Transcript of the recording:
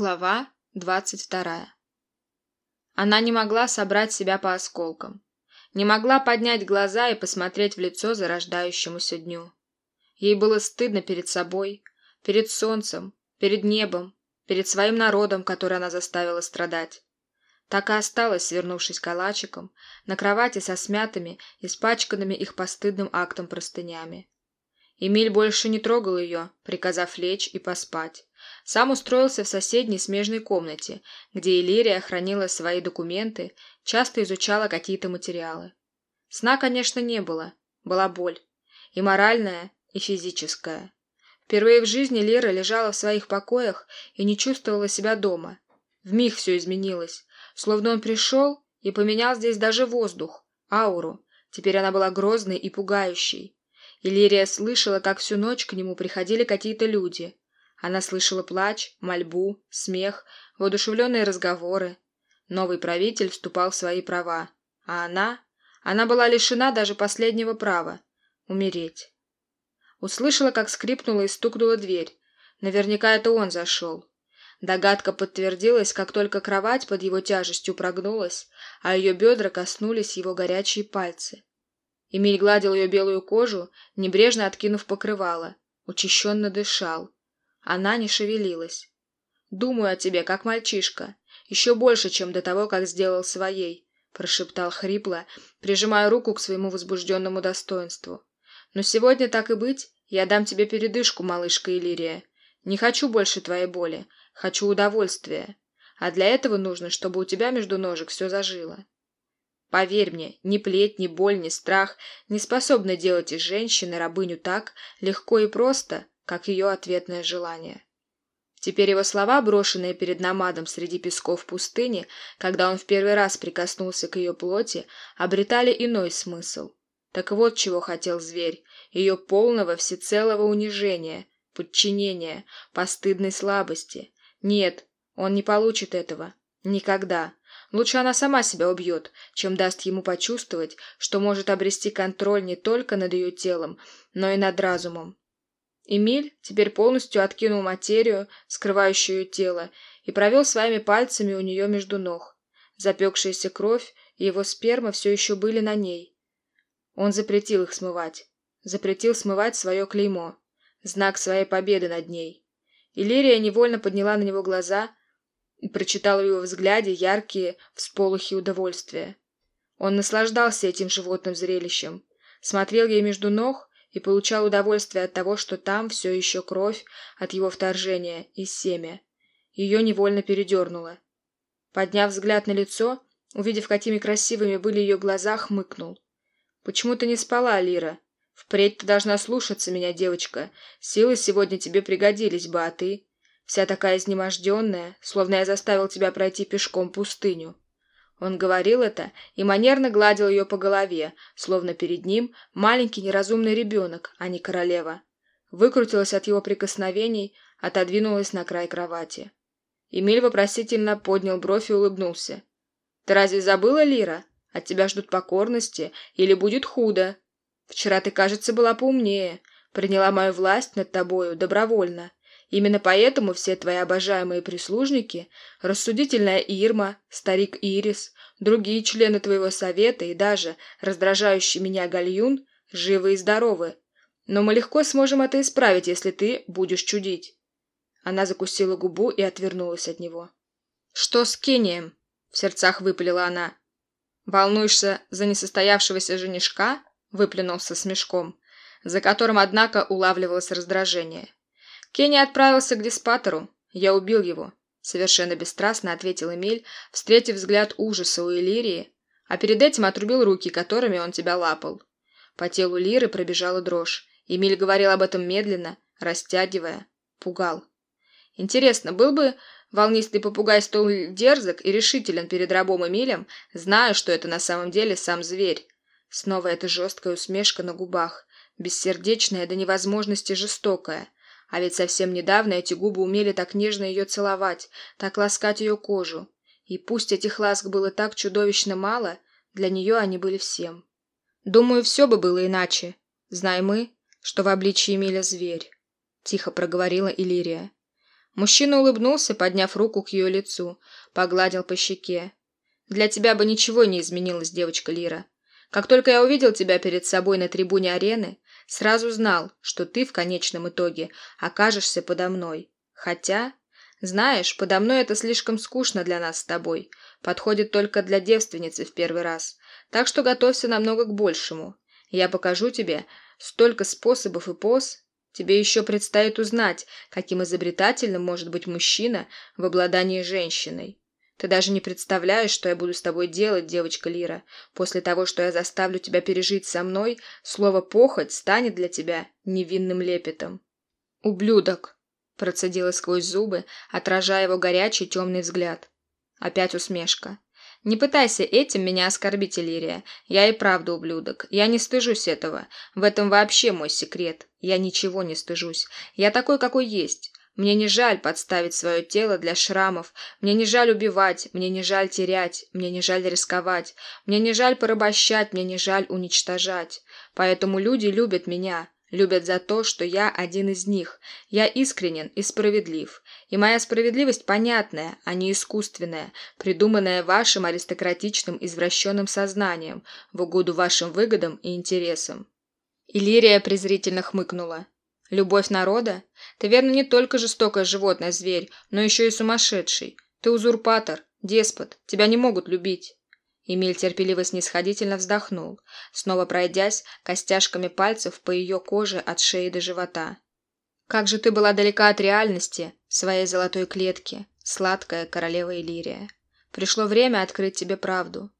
Глава двадцать вторая. Она не могла собрать себя по осколкам. Не могла поднять глаза и посмотреть в лицо зарождающемуся дню. Ей было стыдно перед собой, перед солнцем, перед небом, перед своим народом, который она заставила страдать. Так и осталась, свернувшись калачиком, на кровати со смятыми, испачканными их постыдным актом простынями. Эмиль больше не трогал ее, приказав лечь и поспать. Сам устроился в соседней смежной комнате, где Иллирия хранила свои документы, часто изучала какие-то материалы. Сна, конечно, не было. Была боль. И моральная, и физическая. Впервые в жизни Лера лежала в своих покоях и не чувствовала себя дома. Вмиг все изменилось. Словно он пришел и поменял здесь даже воздух, ауру. Теперь она была грозной и пугающей. Иллирия слышала, как всю ночь к нему приходили какие-то люди. Она слышала плач, мольбу, смех, воодушевленные разговоры. Новый правитель вступал в свои права, а она... Она была лишена даже последнего права — умереть. Услышала, как скрипнула и стукнула дверь. Наверняка это он зашел. Догадка подтвердилась, как только кровать под его тяжестью прогнулась, а ее бедра коснулись его горячие пальцы. Эмиль гладил ее белую кожу, небрежно откинув покрывало, учащенно дышал. Она не шевелилась. «Думаю о тебе, как мальчишка. Еще больше, чем до того, как сделал своей», — прошептал хрипло, прижимая руку к своему возбужденному достоинству. «Но сегодня, так и быть, я дам тебе передышку, малышка Иллирия. Не хочу больше твоей боли. Хочу удовольствия. А для этого нужно, чтобы у тебя между ножек все зажило». Поверь мне, ни плеть, ни боль, ни страх не способны делать из женщины рабыню так легко и просто, как ее ответное желание. Теперь его слова, брошенные перед намадом среди песков пустыни, когда он в первый раз прикоснулся к ее плоти, обретали иной смысл. Так вот чего хотел зверь, ее полного всецелого унижения, подчинения, постыдной слабости. Нет, он не получит этого. Никогда. Лучше она сама себя убьет, чем даст ему почувствовать, что может обрести контроль не только над ее телом, но и над разумом. Эмиль теперь полностью откинул материю, скрывающую тело, и провел своими пальцами у нее между ног. Запекшаяся кровь и его сперма все еще были на ней. Он запретил их смывать. Запретил смывать свое клеймо. Знак своей победы над ней. Иллирия невольно подняла на него глаза и прочитала в его взгляде яркие всполохи удовольствия. Он наслаждался этим животным зрелищем. Смотрел ей между ног и получал удовольствие от того, что там все еще кровь от его вторжения и семя. Ее невольно передернуло. Подняв взгляд на лицо, увидев, какими красивыми были ее глаза, хмыкнул. «Почему ты не спала, Лира? Впредь ты должна слушаться меня, девочка. Силы сегодня тебе пригодились бы, а ты...» Вся такая изнеможденная, словно я заставил тебя пройти пешком пустыню. Он говорил это и манерно гладил ее по голове, словно перед ним маленький неразумный ребенок, а не королева. Выкрутилась от его прикосновений, отодвинулась на край кровати. Эмиль вопросительно поднял бровь и улыбнулся. «Ты разве забыла, Лира? От тебя ждут покорности, или будет худо? Вчера ты, кажется, была поумнее, приняла мою власть над тобою добровольно. Именно поэтому все твои обожаемые прислужники, рассудительная Ирма, старик Ирис, другие члены твоего совета и даже раздражающий меня Гальюн живы и здоровы. Но мы легко сможем это исправить, если ты будешь чудить». Она закусила губу и отвернулась от него. «Что с Кением?» — в сердцах выпалила она. «Волнуешься за несостоявшегося женишка?» — выплюнулся с мешком, за которым, однако, улавливалось раздражение. Кенни отправился к диспатору. Я убил его. Совершенно бесстрастно ответил Эмиль, встретив взгляд ужаса у Элирии, а перед этим отрубил руки, которыми он тебя лапал. По телу Лиры пробежала дрожь. Эмиль говорил об этом медленно, растягивая, пугал. Интересно, был бы волнистый попугай столь дерзок и решителен перед рабом Эмилем, зная, что это на самом деле сам зверь. Снова эта жесткая усмешка на губах, бессердечная до невозможности жестокая – а ведь совсем недавно эти губы умели так нежно ее целовать, так ласкать ее кожу. И пусть этих ласк было так чудовищно мало, для нее они были всем. Думаю, все бы было иначе. Знаем мы, что в обличии Эмиля зверь. Тихо проговорила Иллирия. Мужчина улыбнулся, подняв руку к ее лицу, погладил по щеке. «Для тебя бы ничего не изменилось, девочка Лира. Как только я увидел тебя перед собой на трибуне арены, сразу знал, что ты в конечном итоге окажешься подо мной. Хотя, знаешь, подо мной это слишком скучно для нас с тобой. Подходит только для девственницы в первый раз. Так что готовься намного к большему. Я покажу тебе столько способов и поз. Тебе еще предстоит узнать, каким изобретательным может быть мужчина в обладании женщиной. Ты даже не представляешь, что я буду с тобой делать, девочка Лира. После того, что я заставлю тебя пережить со мной, слово «похоть» станет для тебя невинным лепетом. «Ублюдок!» – процедила сквозь зубы, отражая его горячий темный взгляд. Опять усмешка. «Не пытайся этим меня оскорбить, Иллирия. Я и правда ублюдок. Я не стыжусь этого. В этом вообще мой секрет. Я ничего не стыжусь. Я такой, какой есть. Мне не жаль подставить свое тело для шрамов, мне не жаль убивать, мне не жаль терять, мне не жаль рисковать, мне не жаль порабощать, мне не жаль уничтожать. Поэтому люди любят меня, любят за то, что я один из них. Я искренен и справедлив. И моя справедливость понятная, а не искусственная, придуманная вашим аристократичным извращенным сознанием в угоду вашим выгодам и интересам. Иллирия презрительно хмыкнула. Любовь народа? Ты, верно, не только жестокое животное, зверь, но еще и сумасшедший. Ты узурпатор, деспот, тебя не могут любить. Эмиль терпеливо снисходительно вздохнул, снова пройдясь костяшками пальцев по ее коже от шеи до живота. «Как же ты была далека от реальности, своей золотой клетки, сладкая королева Иллирия. Пришло время открыть тебе правду.